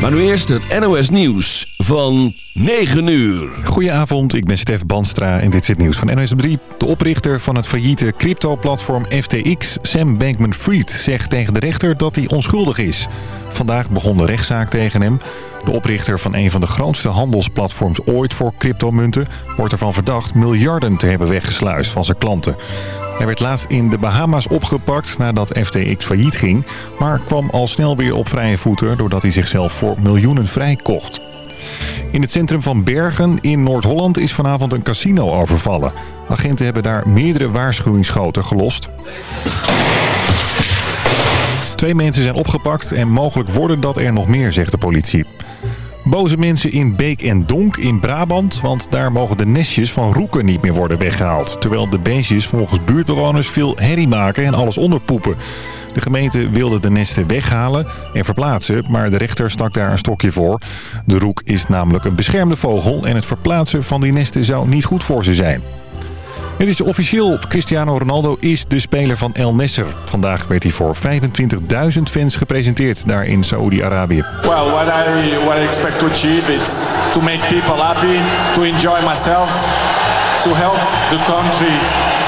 Maar nu eerst het NOS Nieuws van 9 uur. Goedenavond, ik ben Stef Banstra en dit is het nieuws van NOS 3. De oprichter van het failliete crypto-platform FTX, Sam Bankman-Fried, zegt tegen de rechter dat hij onschuldig is. Vandaag begon de rechtszaak tegen hem. De oprichter van een van de grootste handelsplatforms ooit voor cryptomunten... wordt ervan verdacht miljarden te hebben weggesluist van zijn klanten. Hij werd laatst in de Bahama's opgepakt nadat FTX failliet ging... maar kwam al snel weer op vrije voeten doordat hij zichzelf voor miljoenen vrijkocht. In het centrum van Bergen in Noord-Holland is vanavond een casino overvallen. Agenten hebben daar meerdere waarschuwingsschoten gelost. Twee mensen zijn opgepakt en mogelijk worden dat er nog meer, zegt de politie. Boze mensen in Beek en Donk in Brabant, want daar mogen de nestjes van roeken niet meer worden weggehaald. Terwijl de beestjes volgens buurtbewoners veel herrie maken en alles onderpoepen. De gemeente wilde de nesten weghalen en verplaatsen, maar de rechter stak daar een stokje voor. De roek is namelijk een beschermde vogel en het verplaatsen van die nesten zou niet goed voor ze zijn. Het is officieel. Cristiano Ronaldo is de speler van El Nesser. Vandaag werd hij voor 25.000 fans gepresenteerd daar in Saoedi-Arabië. Well, what I, what I expect to achieve is to make people happy, to enjoy myself, to help the country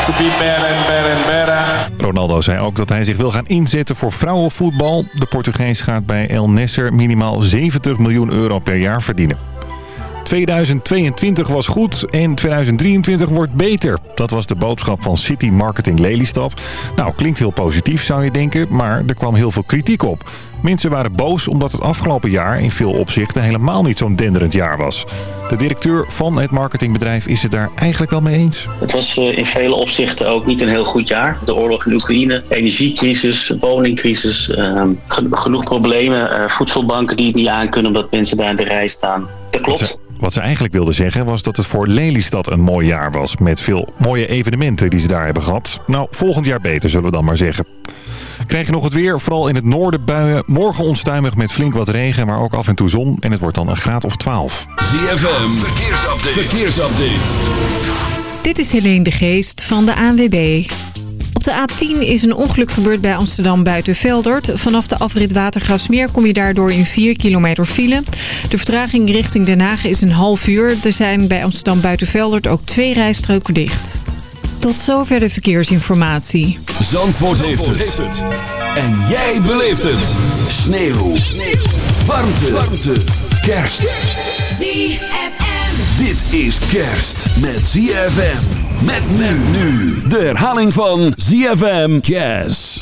to be better and better and better. Ronaldo zei ook dat hij zich wil gaan inzetten voor vrouwenvoetbal. De Portugees gaat bij El Nesser minimaal 70 miljoen euro per jaar verdienen. 2022 was goed en 2023 wordt beter. Dat was de boodschap van City Marketing Lelystad. Nou, klinkt heel positief zou je denken, maar er kwam heel veel kritiek op. Mensen waren boos omdat het afgelopen jaar in veel opzichten helemaal niet zo'n denderend jaar was. De directeur van het marketingbedrijf is het daar eigenlijk wel mee eens. Het was eh, in vele opzichten ook niet een heel goed jaar. De oorlog in Oekraïne, energiecrisis, woningcrisis, eh, genoeg problemen. Uh, voedselbanken die het niet aankunnen omdat mensen daar in de rij staan. Dat klopt. Wat ze eigenlijk wilden zeggen was dat het voor Lelystad een mooi jaar was. Met veel mooie evenementen die ze daar hebben gehad. Nou, volgend jaar beter zullen we dan maar zeggen. Krijg je nog het weer, vooral in het noorden buien. Morgen onstuimig met flink wat regen, maar ook af en toe zon. En het wordt dan een graad of 12. ZFM, verkeersupdate. verkeersupdate. Dit is Helene de Geest van de ANWB. De A10 is een ongeluk gebeurd bij Amsterdam buiten Veldert. Vanaf de afrit Watergraafsmeer kom je daardoor in 4 kilometer file. De vertraging richting Den Haag is een half uur. Er zijn bij Amsterdam buiten Veldert ook twee rijstroken dicht. Tot zover de verkeersinformatie. Zandvoort, heeft, het. En jij beleeft het. Sneeuw. Sneeuw. Warmte. Warmte. Kerst. ZFM. Dit is kerst met ZFM. Met men nu. De herhaling van ZFM Jazz.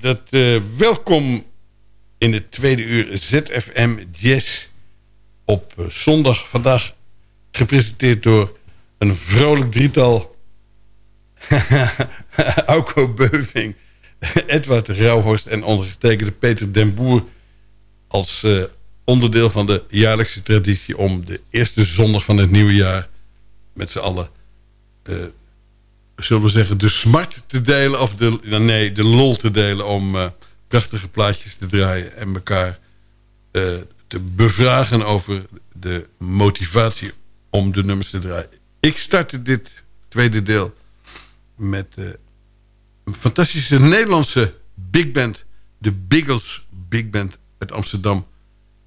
Dat, uh, welkom in het tweede uur ZFM Jazz op uh, zondag. Vandaag gepresenteerd door een vrolijk drietal. Auko Beuving, Edward Rauhorst en ondergetekende Peter den Boer... als uh, onderdeel van de jaarlijkse traditie om de eerste zondag van het nieuwe jaar... met z'n allen zullen we zeggen, de smart te delen... of de, nee, de lol te delen om uh, prachtige plaatjes te draaien... en elkaar uh, te bevragen over de motivatie om de nummers te draaien. Ik startte dit tweede deel met uh, een fantastische Nederlandse big band... de Biggles Big Band uit Amsterdam...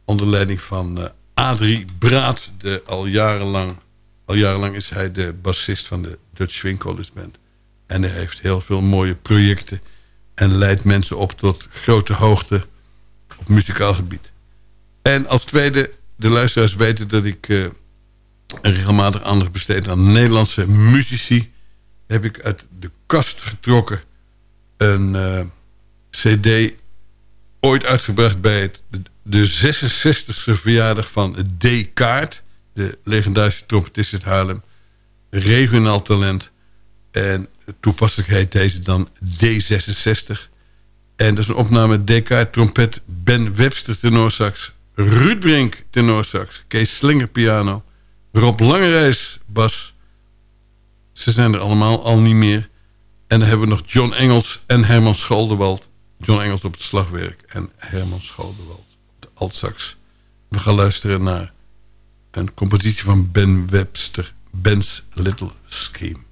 onder leiding van Adrie Braat, de al jarenlang... Al jarenlang is hij de bassist van de Dutch Swing College Band. En hij heeft heel veel mooie projecten. En leidt mensen op tot grote hoogte op muzikaal gebied. En als tweede, de luisteraars weten dat ik uh, regelmatig aandacht besteed aan Nederlandse muzici. Heb ik uit de kast getrokken een uh, cd ooit uitgebracht bij het, de 66e verjaardag van D. De legendarische trompetist uit Haarlem. Regionaal talent. En toepasselijk heet deze dan D66. En dat is een opname DK trompet, Ben Webster tenorsax, Ruud Brink tenorsax, Kees Slinger piano, Rob Langereis bas. Ze zijn er allemaal al niet meer. En dan hebben we nog John Engels en Herman Scholdewald. John Engels op het slagwerk en Herman Scholdewald op de altsax. We gaan luisteren naar een compositie van Ben Webster, Ben's Little Scheme.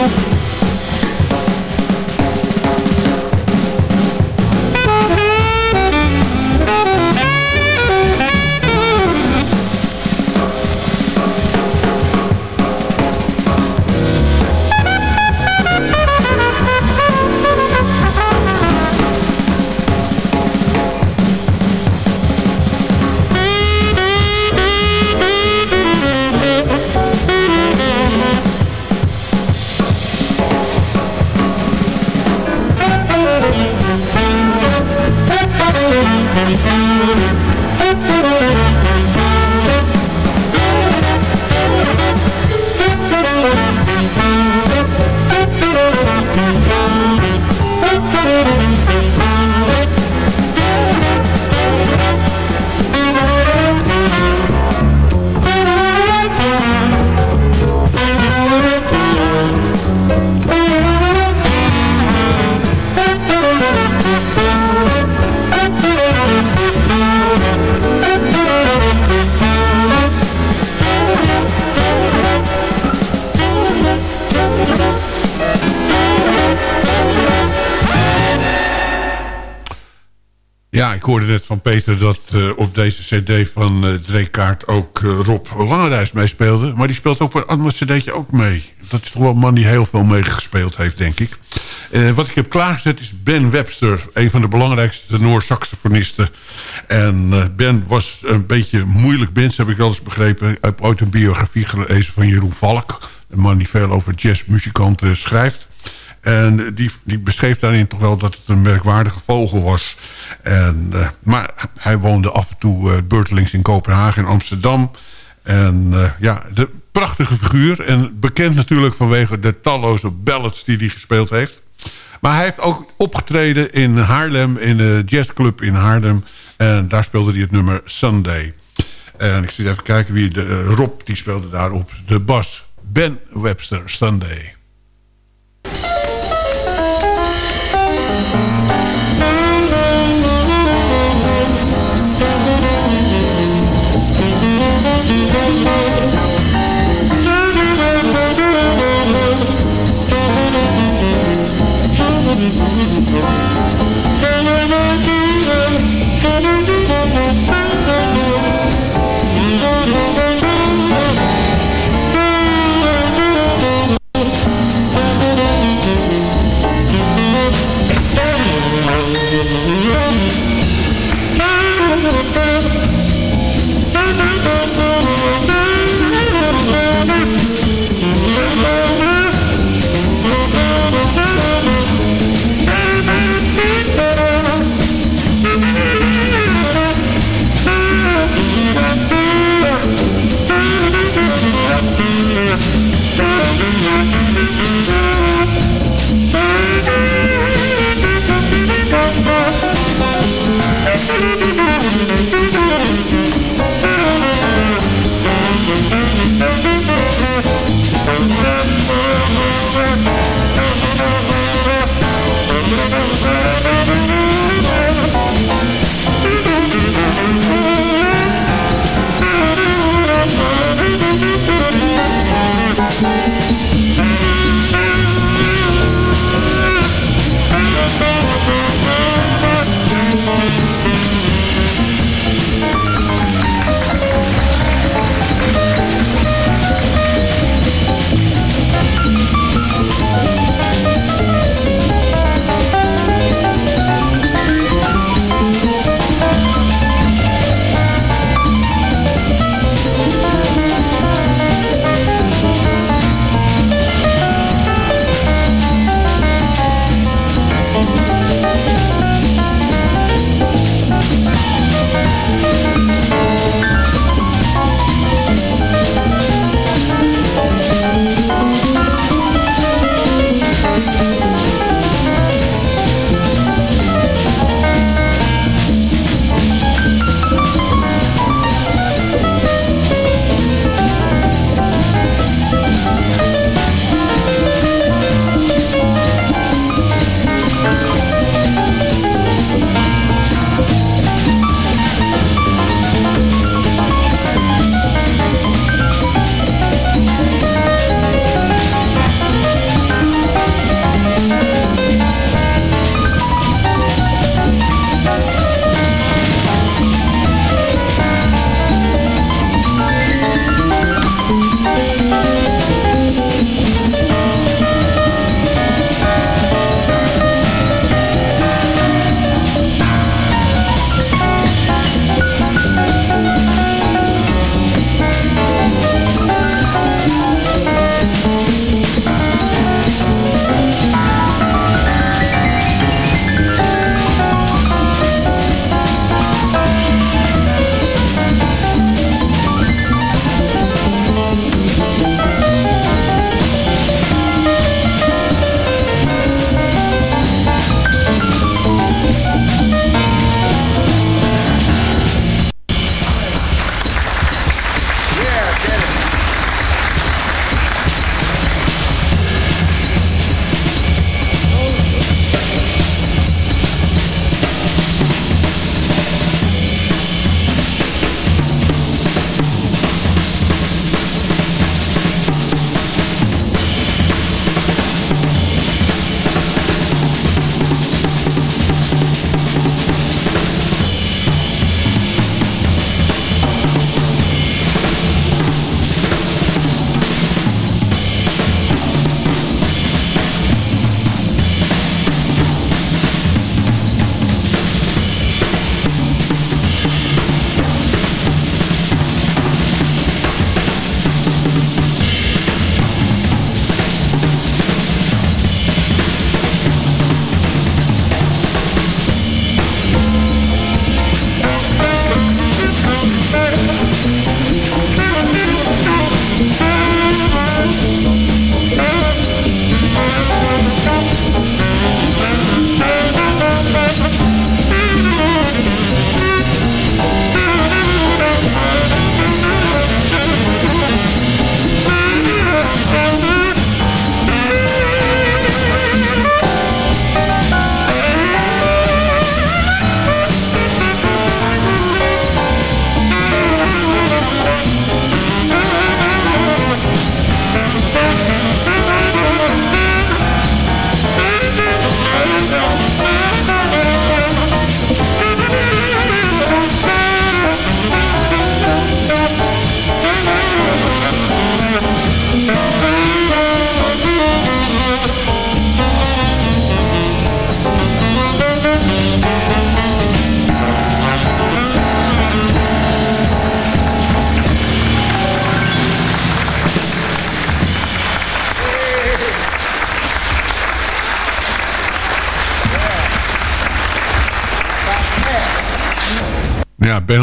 Ja, van Peter dat uh, op deze cd van uh, Dreekaart ook uh, Rob Langerijs meespeelde. Maar die speelt ook op een ander cd'tje ook mee. Dat is toch wel een man die heel veel meegespeeld heeft, denk ik. wat ik heb klaargezet is Ben Webster. Een van de belangrijkste tenor-saxofonisten. En Ben was een beetje moeilijk mens, heb ik wel eens begrepen. Ik heb ooit een biografie gelezen van Jeroen Valk. Een man die veel over jazzmuzikanten schrijft. En die, die beschreef daarin toch wel dat het een merkwaardige vogel was. En, uh, maar hij woonde af en toe uh, beurtelings in Kopenhagen en Amsterdam. En uh, ja, de prachtige figuur. En bekend natuurlijk vanwege de talloze ballads die hij gespeeld heeft. Maar hij heeft ook opgetreden in Haarlem, in de jazzclub in Haarlem. En daar speelde hij het nummer Sunday. En ik zit even kijken wie de Rob, die speelde daarop de bas. Ben Webster, Sunday.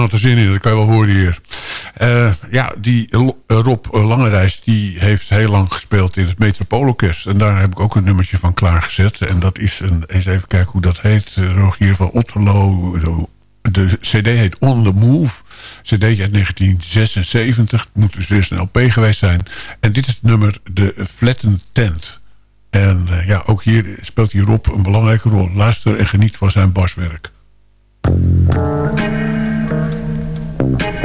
Had er zin in, dat kan je wel horen hier. Uh, ja, die Rob Langerijs die heeft heel lang gespeeld in het Metropoolorkest. En daar heb ik ook een nummertje van klaargezet. En dat is een, eens even kijken hoe dat heet. Rogier van Otterlo. De, cd heet On The Move. cd uit 1976. Het moet dus eerst een LP geweest zijn. En dit is het nummer De Flattened Tent. En ja, ook hier speelt hij Rob een belangrijke rol. Luister en geniet van zijn baswerk.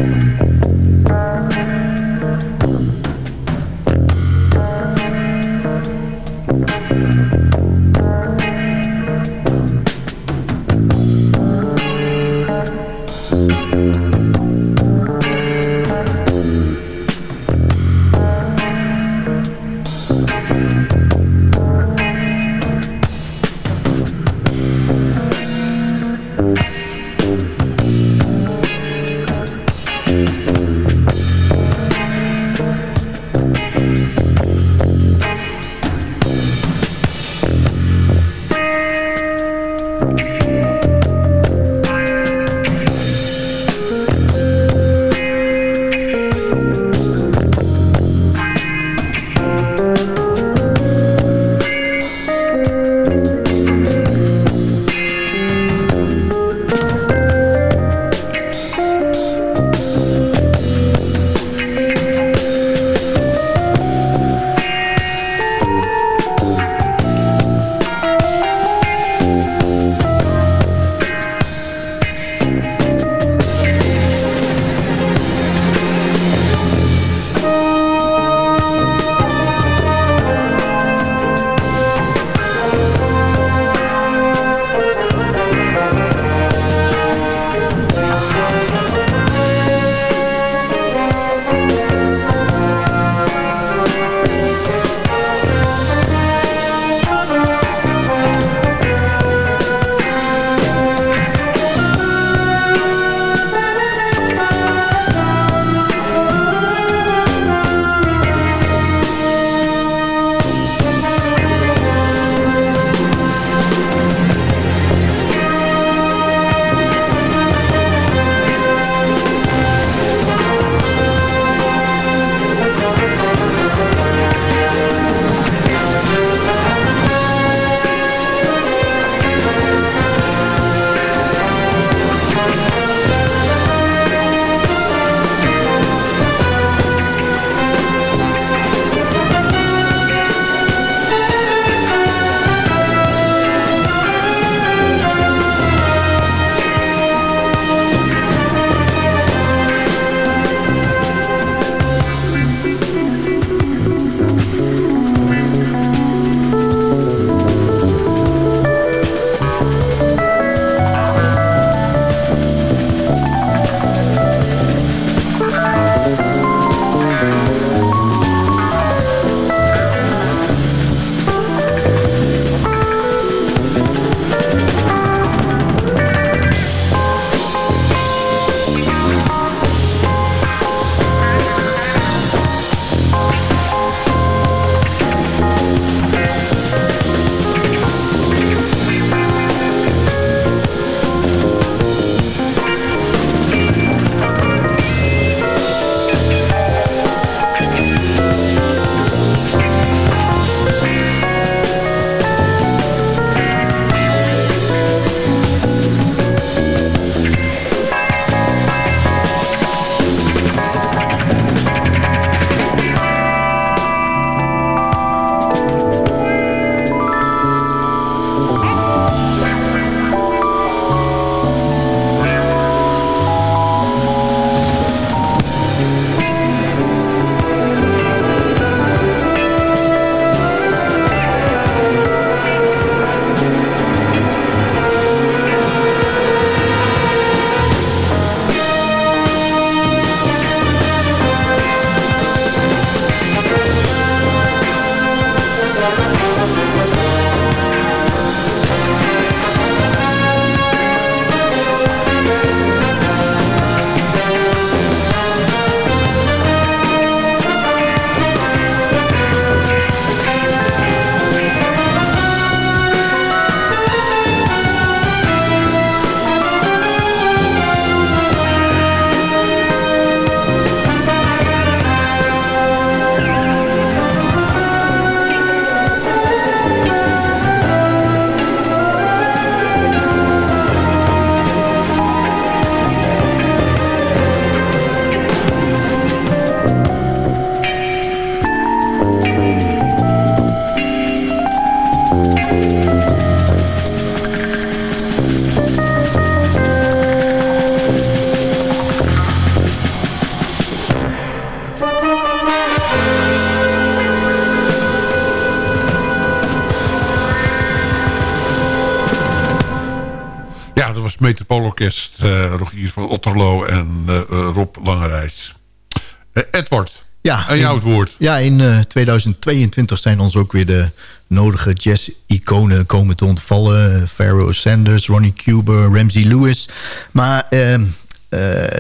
thank you. Metropoolorkest. Uh, Rogier van Otterlo en uh, Rob Langerijs. Edward, ja, aan jou het woord. Ja, in 2022 zijn ons ook weer de nodige jazz-iconen komen te ontvallen. Pharaoh Sanders, Ronnie Cuber, Ramsey Lewis. Maar ehm,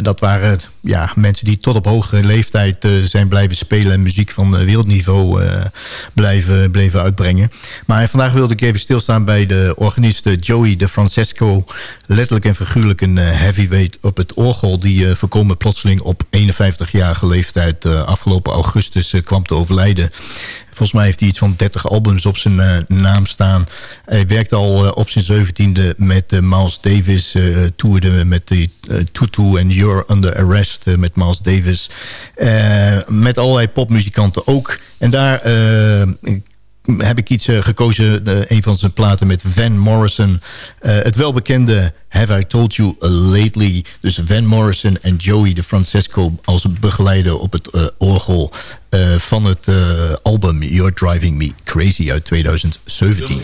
dat waren ja, mensen die tot op hoge leeftijd uh, zijn blijven spelen... en muziek van uh, wereldniveau blijven, bleven uitbrengen. Maar vandaag wilde ik even stilstaan bij de organist Joey de Francesco. Letterlijk en figuurlijk een heavyweight op het orgel... die voorkomen plotseling op 51-jarige leeftijd afgelopen augustus kwam te overlijden. Volgens mij heeft hij iets van 30 albums op zijn naam staan. Hij werkt al op zijn zeventiende met Miles Davis. toerde met de Tutu en You're Under Arrest met Miles Davis. met allerlei popmuzikanten ook. En daar heb ik iets uh, gekozen, uh, een van zijn platen met Van Morrison. Uh, het welbekende Have I Told You Lately. Dus Van Morrison en Joey de Francesco als begeleider op het orgel van het album You're Driving Me Crazy uit 2017.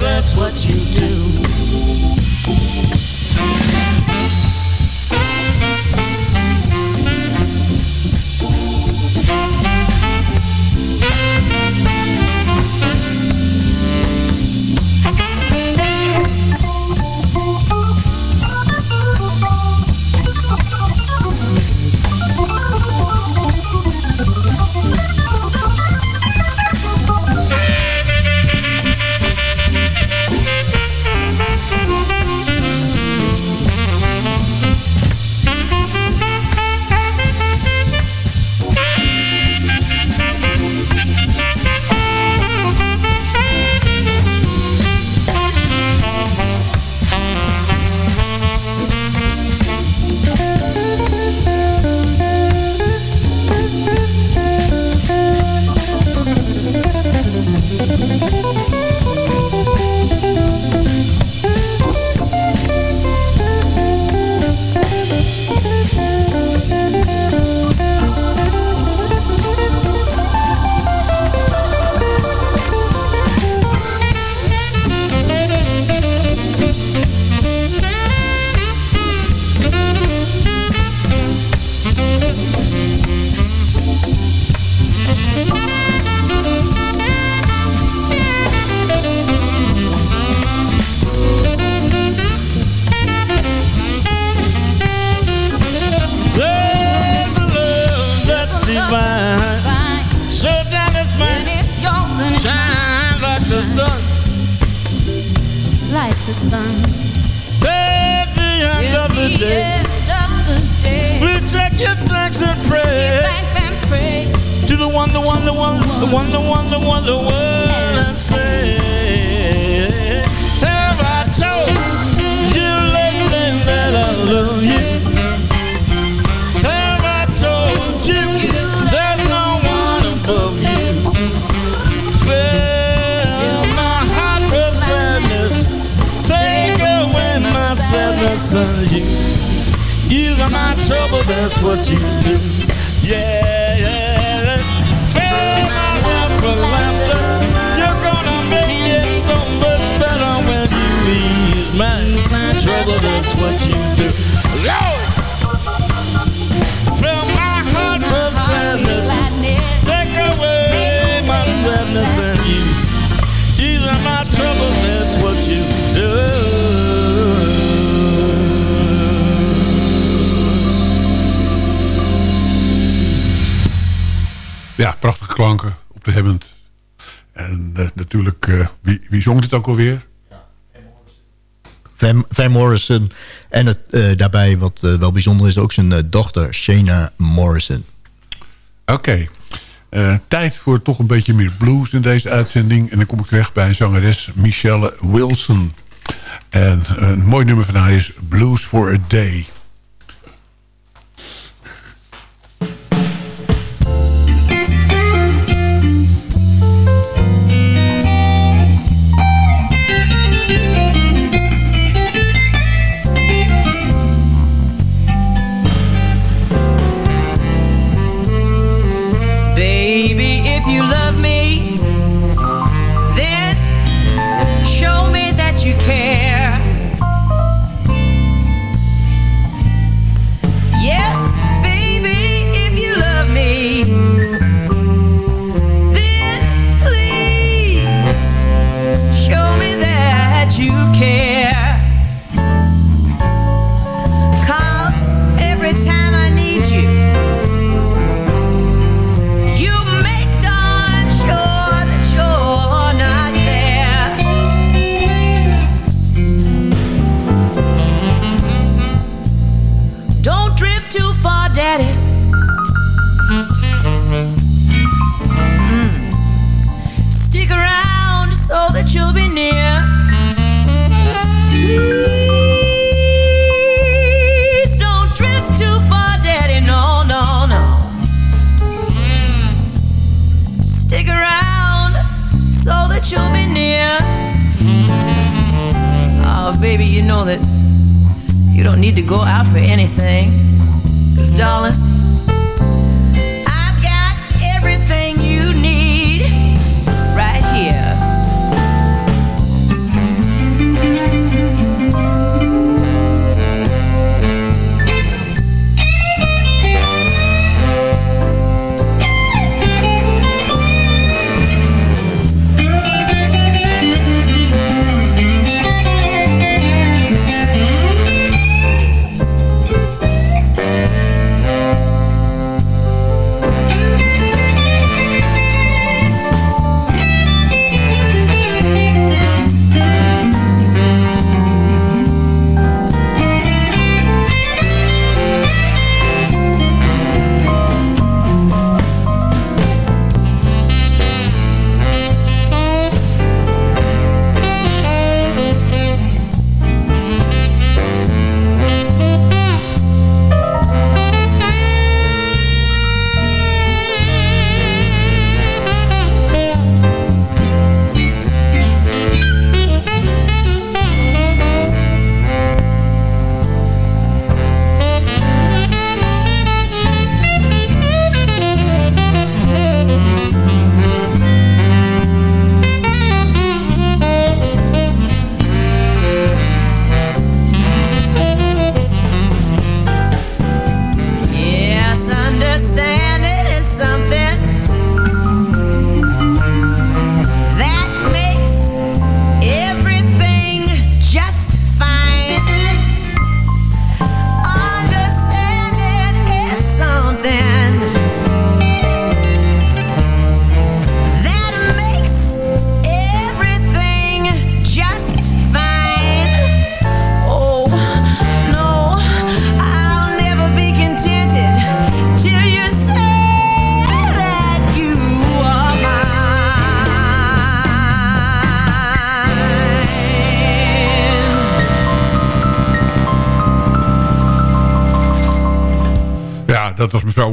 That's what ook alweer? Van, Van Morrison. En het, eh, daarbij, wat eh, wel bijzonder is, ook zijn eh, dochter Shayna Morrison. Oké. Tijd voor toch een beetje meer blues in deze uitzending. En dan kom ik terecht bij een zangeres Michelle Wilson. En een mooi nummer van haar is Blues for a Day.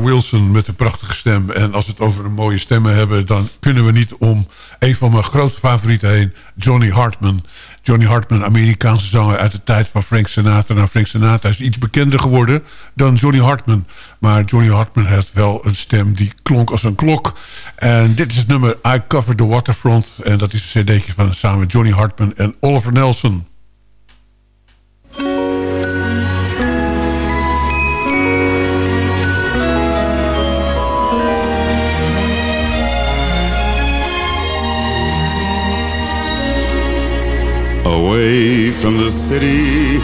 Wilson met een prachtige stem. En als we het over een mooie stemmen hebben... dan kunnen we niet om een van mijn grootste favorieten heen. Johnny Hartman. Johnny Hartman, Amerikaanse zanger uit de tijd van Frank Sinatra. Nou, Frank Sinatra is iets bekender geworden dan Johnny Hartman. Maar Johnny Hartman heeft wel een stem die klonk als een klok. En dit is het nummer I Cover the Waterfront. En dat is een cd'tje van samen Johnny Hartman en Oliver Nelson. Away from the city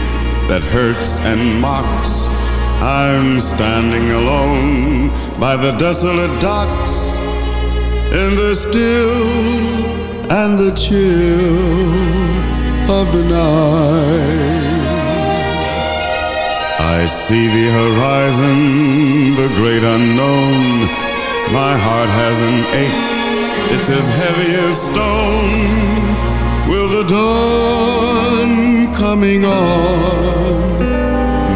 that hurts and mocks, I'm standing alone by the desolate docks in the still and the chill of the night. I see the horizon, the great unknown. My heart has an ache, it's as heavy as stone. Will the dawn coming on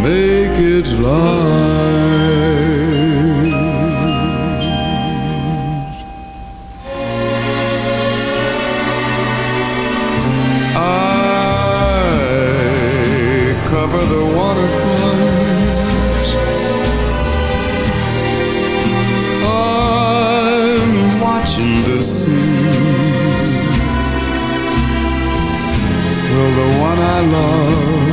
make it light? I cover the waterfront. The one I love.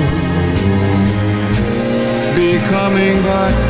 Be coming back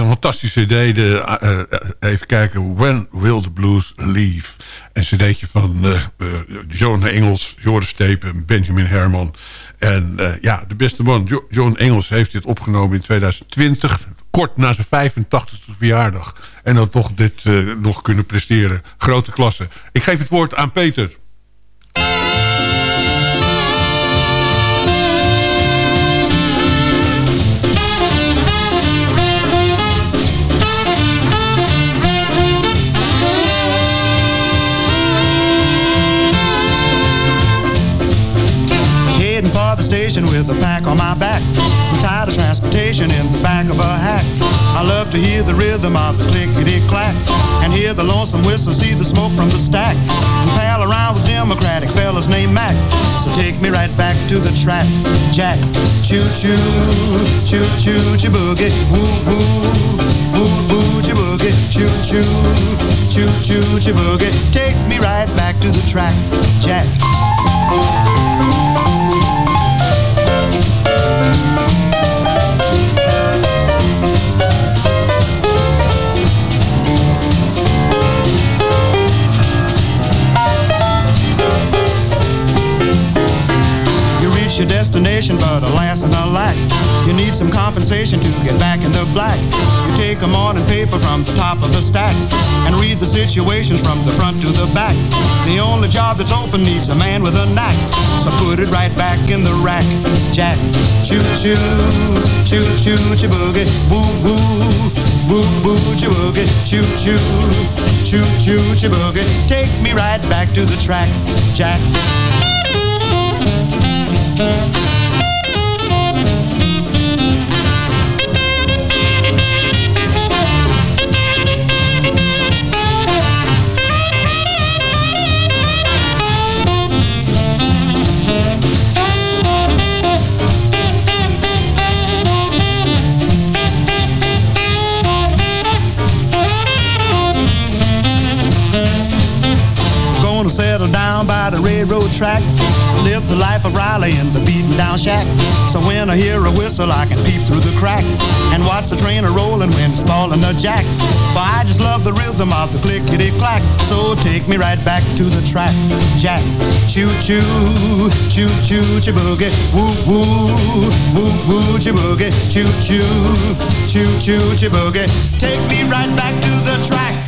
een fantastische cd. De, eh, eh, even kijken. When Will the Blues Leave? Een cd'tje van uh, John Engels, Joris Stepen, Benjamin Herman. En ja, de beste man, jo John Engels, heeft dit opgenomen in 2020. Kort na zijn 85e verjaardag. En dan toch dit nog kunnen presteren. Grote klasse. Ik geef het woord aan Peter. Station with a pack on my back. I'm tired of transportation in the back of a hack. I love to hear the rhythm of the clickety clack and hear the lonesome whistle, see the smoke from the stack, and pal around with Democratic fellas named Mac. So take me right back to the track, Jack. Choo choo, choo choo, choo boogie, woo woo, woo woo, choo boogie, choo choo, choo choo, choo boogie. Take me right back to the track, Jack. Your destination, but alas and alack, you need some compensation to get back in the black. You take a morning paper from the top of the stack and read the situations from the front to the back. The only job that's open needs a man with a knack, so put it right back in the rack. Jack, choo choo, choo choo, boogie, woo woo, woo woo, choo boogie, choo choo, choo choo, choo boogie. Take me right back to the track, Jack. Track live the life of Riley in the beaten down shack. So when I hear a whistle, I can peep through the crack and watch the train a rolling when it's falling a jack. For I just love the rhythm of the clickety clack. So take me right back to the track, Jack. Choo choo, choo choo, choo woo woo, woo woo, choo choo choo, choo choo, choo. Take me right back to the track.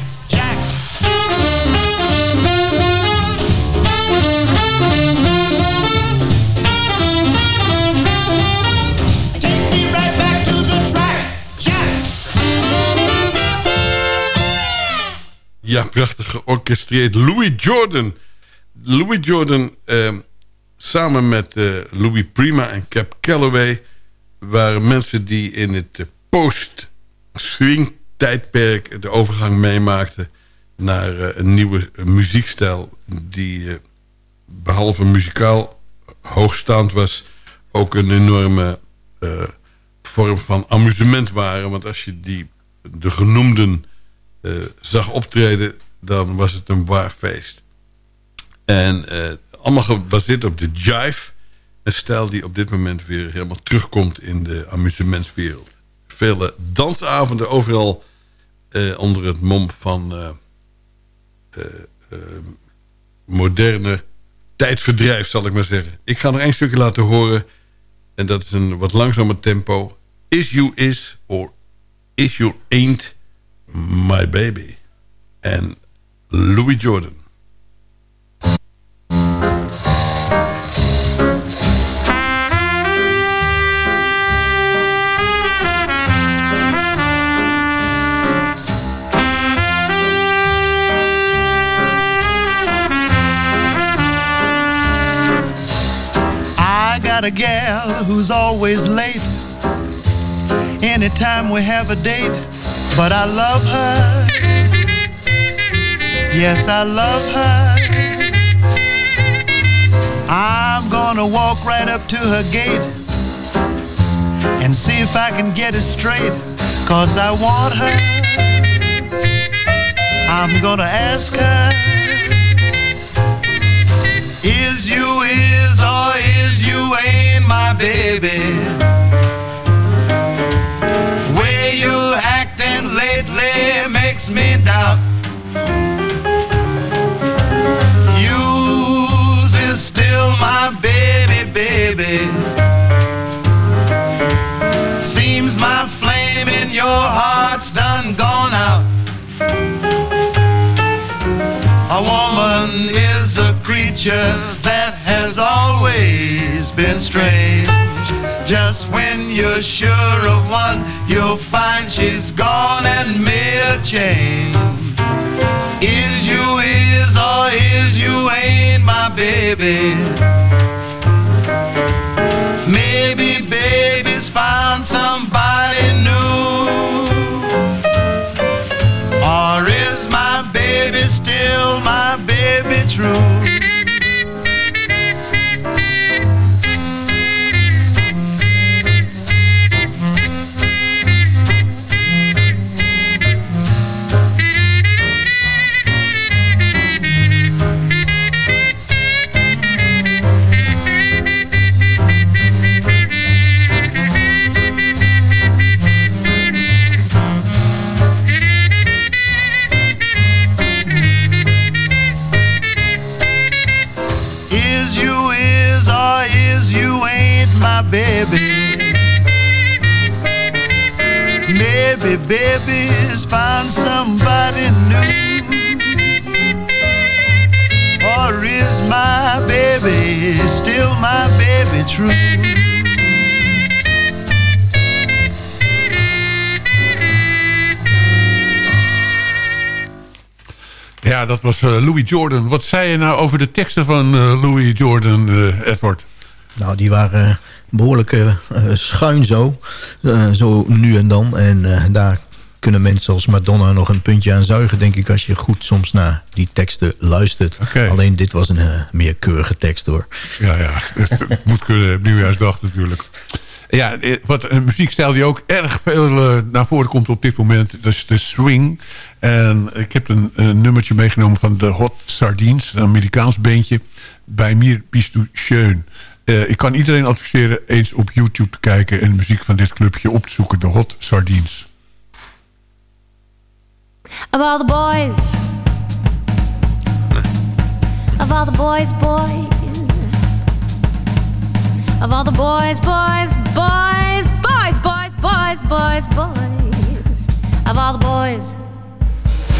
Ja, prachtig georchestreerd. Louis Jordan. Louis Jordan, eh, samen met eh, Louis Prima en Cap Calloway... waren mensen die in het uh, post-swing-tijdperk... de overgang meemaakten naar eh, een nieuwe muziekstijl... die eh, behalve muzikaal hoogstaand was... ook een enorme vorm van amusement waren. Want als je die, de genoemden zag optreden, dan was het een waar feest. En uh, allemaal gebaseerd op de jive. Een stijl die op dit moment weer helemaal terugkomt in de amusementswereld. Vele dansavonden overal uh, onder het mom van moderne tijdverdrijf, zal ik maar zeggen. Ik ga nog één stukje laten horen. En dat is een wat langzamer tempo. Is you is or is you ain't My Baby en Louis Jordan. I got a gal who's always late anytime we have a date but I love her. Yes, I love her. I'm gonna walk right up to her gate and see if I can get it straight, cause I want her. I'm gonna ask her, is you is or is you ain't my baby? really makes me doubt. Yours is still my baby, baby. Seems my flame in your heart's done gone out. A woman is a creature that has always been strange. Just when you're sure of one, you'll find she's gone and made a change. Is you is or is you ain't my baby? Maybe baby's found somebody new. Or is my baby still my baby true? Louis Jordan. Wat zei je nou over de teksten van eh, Louis Jordan, eh, Edward? Nou, die waren behoorlijk eh, eh, schuin zo. Eh, zo nu en dan. En eh, daar kunnen mensen als Madonna nog een puntje aan zuigen, denk ik... als je goed soms naar die teksten luistert. Alleen dit was een eh, meer keurige tekst, hoor. Ja, ja. Het moet kunnen nieuwjaarsdag natuurlijk. Ja, eh, wat een muziekstijl die ook erg veel eh, naar voren komt op dit moment... dat is de swing. En ik heb een, nummertje meegenomen van de Hot Sardines... een Amerikaans beentje, bij Mir bist du schön. Eh, ik kan iedereen adviseren eens op YouTube te kijken... en de muziek van dit clubje op te zoeken, de Hot Sardines. Of all the boys, of all the boys, boys, of all the boys, boys, boys, boys, boys, boys, boys, boys, of all the boys,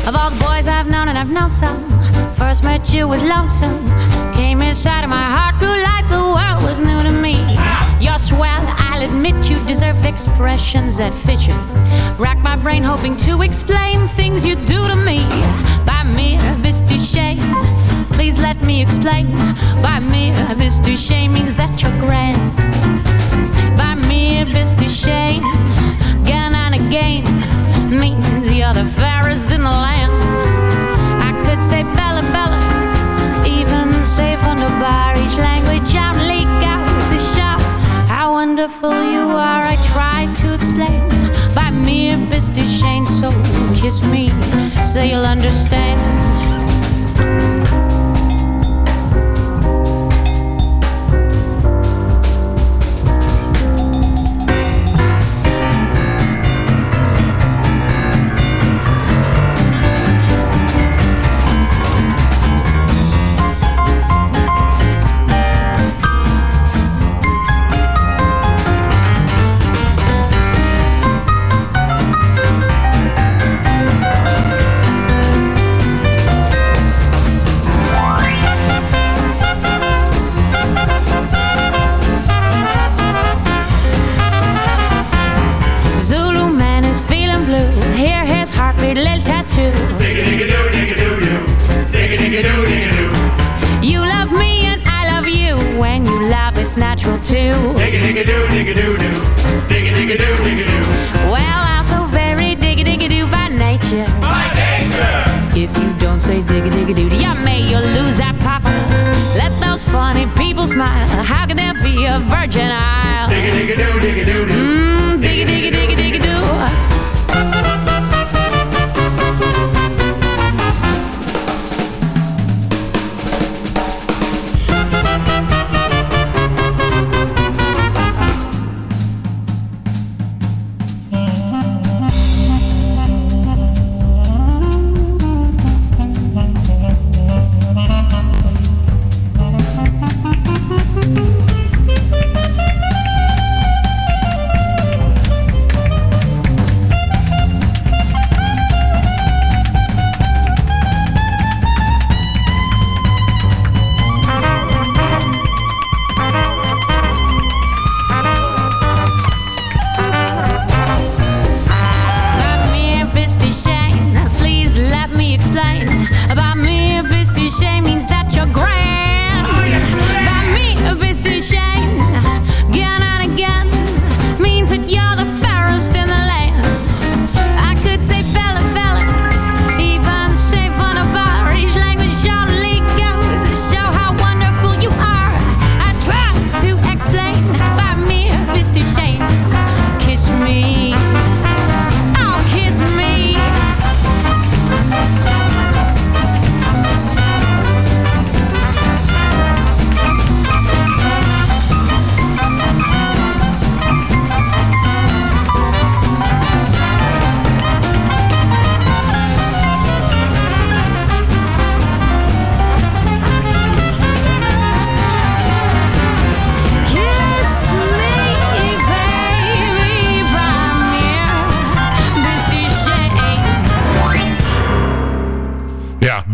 of all the boys I've known and I've known some. First met you was lonesome, came inside of my heart, grew like the world was new to me. You're swell, I'll admit you deserve expressions that fit you. Rack my brain hoping to explain things you do to me. By mere bist shame, please let me explain. By mere bist du shame means that you're grand. By mere bist du shame, again and again means you're the fairest in the land. I could say Bella Bella, even say Wunderbar. Each language I'm legal is sharp. How wonderful you are, I try to explain. By mere bist du shame, so kiss me, so you'll understand. Virgin isle? Doo, doo doo. Mmm,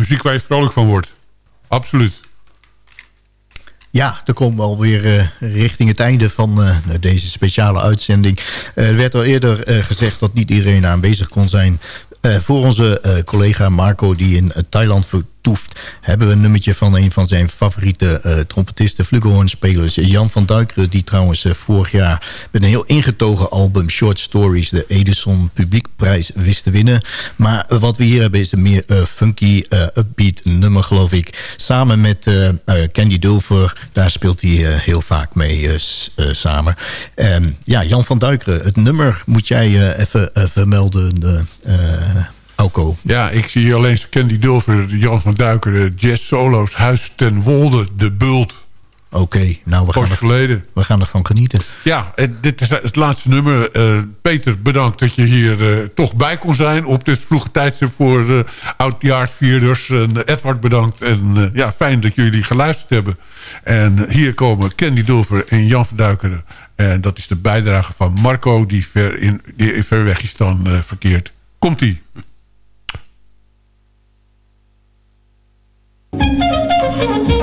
muziek waar vrolijk van wordt. Absoluut. Ja, er komen we alweer uh, richting het einde van uh, deze speciale uitzending. Uh, er werd al eerder gezegd dat niet iedereen aanwezig kon zijn. voor onze collega Marco die in Thailand toeft... hebben we een nummertje van een van zijn favoriete uh, trompetisten... flugelhornspelers, Jan van Duikeren... die trouwens uh, vorig jaar met een heel ingetogen album... Short Stories, de Edison Publiekprijs wist te winnen. Maar wat we hier hebben is een meer uh, funky, upbeat nummer, geloof ik. Samen met Candy Dulfer, daar speelt hij heel vaak mee samen. Um, ja, Jan van Duikeren, het nummer moet jij even vermelden... Alco. Ja, ik zie hier alleen Candy Dulver, Jan van Duiker, de jazz solo's, Huis ten Wolde, De Bult. Oké, nou we gaan, er, we gaan ervan genieten. Ja, dit is het laatste nummer. Uh, Peter, bedankt dat je hier uh, toch bij kon zijn op dit vroege tijdstip voor de oudjaarsvierders. En uh, Edward bedankt en ja, fijn dat jullie geluisterd hebben. En hier komen Candy Dulver en Jan van Duikeren. En dat is de bijdrage van Marco die ver, in, die ver weg is dan verkeerd. Komt-ie. Música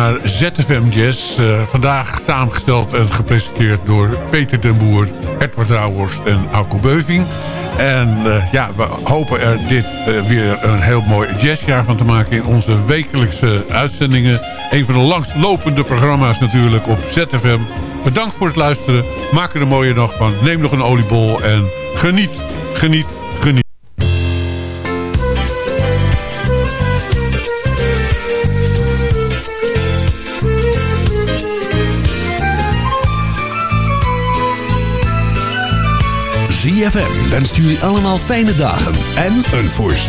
naar ZFM Jazz. Uh, vandaag samengesteld en gepresenteerd door Peter den Boer, Edward Rauhorst en Alko Beuving. En eh, ja, we hopen er dit eh, weer een heel mooi jazzjaar van te maken... in onze wekelijkse uitzendingen. Een van de langstlopende programma's natuurlijk op ZFM. Bedankt voor het luisteren. Maak er een mooie dag van. Neem nog een oliebol en geniet, geniet, wenst jullie allemaal fijne dagen en een voorspoedig.